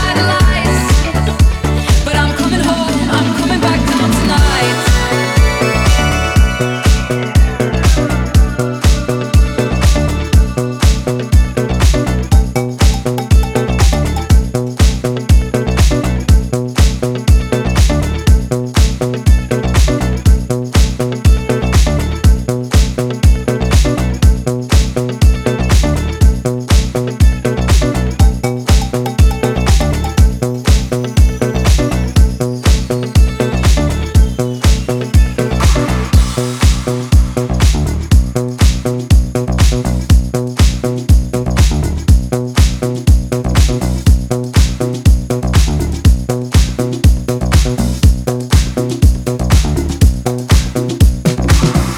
Light. life.